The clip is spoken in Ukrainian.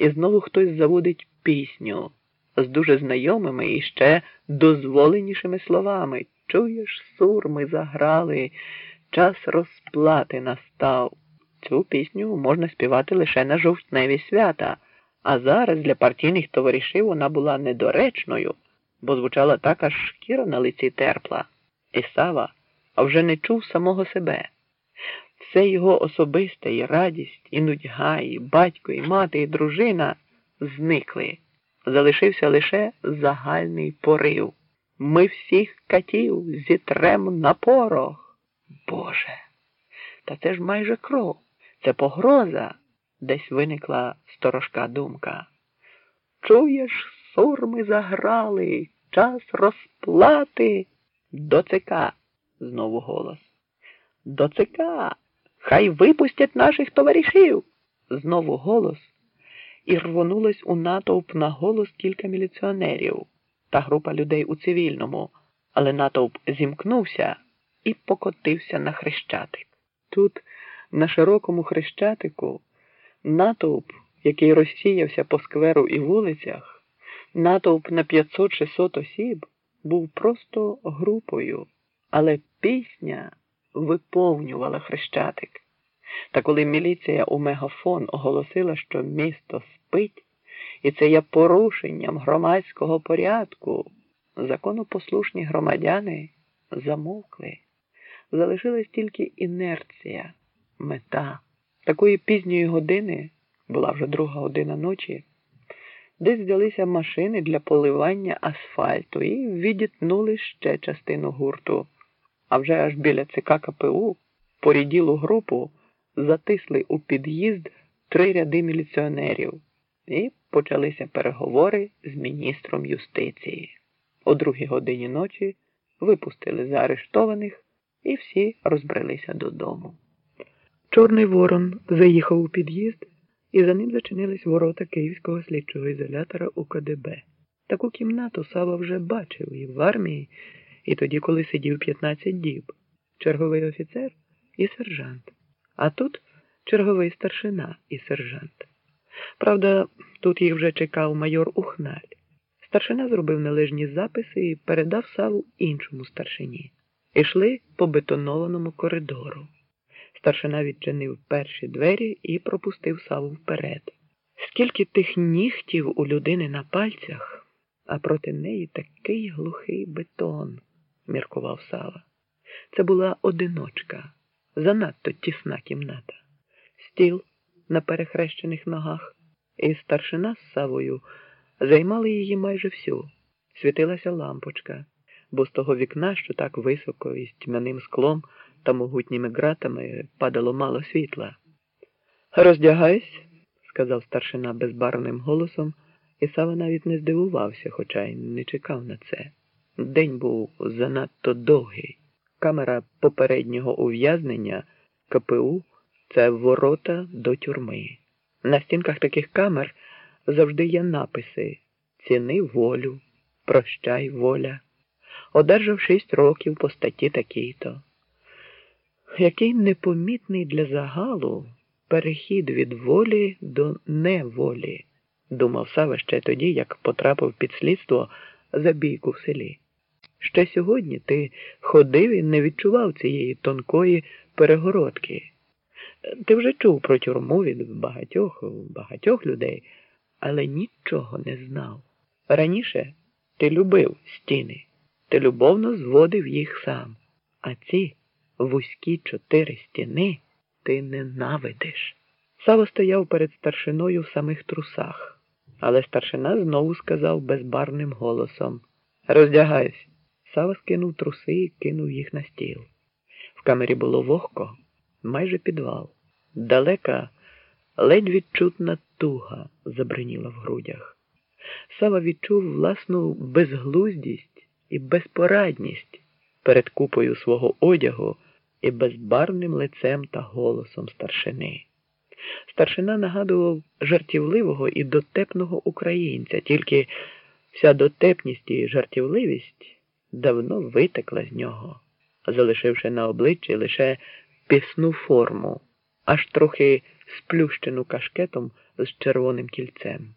і знову хтось заводить пісню з дуже знайомими і ще дозволенішими словами. Чуєш, сур, ми заграли, час розплати настав. Цю пісню можна співати лише на жовтневі свята, а зараз для партійних товаришів вона була недоречною, бо звучала так, аж шкіра на лиці терпла. І Сава а вже не чув самого себе. Все його особисте і радість, і нудьга, і батько, і мати, і дружина зникли. Залишився лише загальний порив. Ми всіх катів зітрем на порох. Боже, та це ж майже кров, це погроза, десь виникла сторожка думка. Чуєш, сурми заграли, час розплати до ЦК, знову голос. До ЦК, хай випустять наших товаришів, знову голос, і рвонулось у натовп на голос кілька міліціонерів та група людей у цивільному, але натовп зімкнувся і покотився на хрещатик. Тут, на широкому хрещатику, натовп, який розсіявся по скверу і вулицях, натовп на 500-600 осіб, був просто групою, але пісня виповнювала хрещатик. Та коли міліція у мегафон оголосила, що місто спить, і це є порушенням громадського порядку, законопослушні громадяни замовкли. Залишилась тільки інерція, мета. Такої пізньої години, була вже друга година ночі, десь взялися машини для поливання асфальту і відітнули ще частину гурту. А вже аж біля ЦК КПУ поріділу групу затисли у під'їзд три ряди міліціонерів і почалися переговори з міністром юстиції. О другій годині ночі випустили заарештованих і всі розбрелися додому. Чорний Ворон заїхав у під'їзд, і за ним зачинились ворота Київського слідчого ізолятора у КДБ. Таку кімнату Сава вже бачив і в армії, і тоді, коли сидів 15 діб, черговий офіцер і сержант. А тут черговий старшина і сержант. Правда, тут їх вже чекав майор Ухналь. Старшина зробив належні записи і передав саву іншому старшині. Ішли по бетонованому коридору. Старшина відчинив перші двері і пропустив саву вперед. Скільки тих нігтів у людини на пальцях, а проти неї такий глухий бетон, міркував Сава. Це була одиночка, занадто тісна кімната, стіл на перехрещених ногах, і старшина з савою займали її майже всю. Світилася лампочка, бо з того вікна, що так високо із тьмяним склом та могутніми ґратами падало мало світла. Роздягайся, сказав старшина безбарвним голосом, і Сава навіть не здивувався, хоча й не чекав на це. День був занадто довгий. Камера попереднього ув'язнення КПУ це ворота до тюрми. На стінках таких камер завжди є написи Ціни волю, прощай воля. Одержав шість років по статті такій-то. Який непомітний для загалу перехід від волі до неволі, думав Сава ще тоді, як потрапив під слідство за бійку в селі. Ще сьогодні ти ходив і не відчував цієї тонкої перегородки. Ти вже чув про тюрму від багатьох, багатьох людей, але нічого не знав. Раніше ти любив стіни, ти любовно зводив їх сам, а ці вузькі чотири стіни ти ненавидиш. Сава стояв перед старшиною в самих трусах, але старшина знову сказав безбарним голосом Роздягайся. Сава скинув труси і кинув їх на стіл. В камері було вогко, майже підвал. Далека, ледь відчутна туга забриніла в грудях. Сава відчув власну безглуздість і безпорадність перед купою свого одягу і безбарвним лицем та голосом старшини. Старшина нагадував жартівливого і дотепного українця, тільки вся дотепність і жартівливість давно витекла з нього, залишивши на обличчі лише пісну форму, аж трохи сплющену кашкетом з червоним кільцем.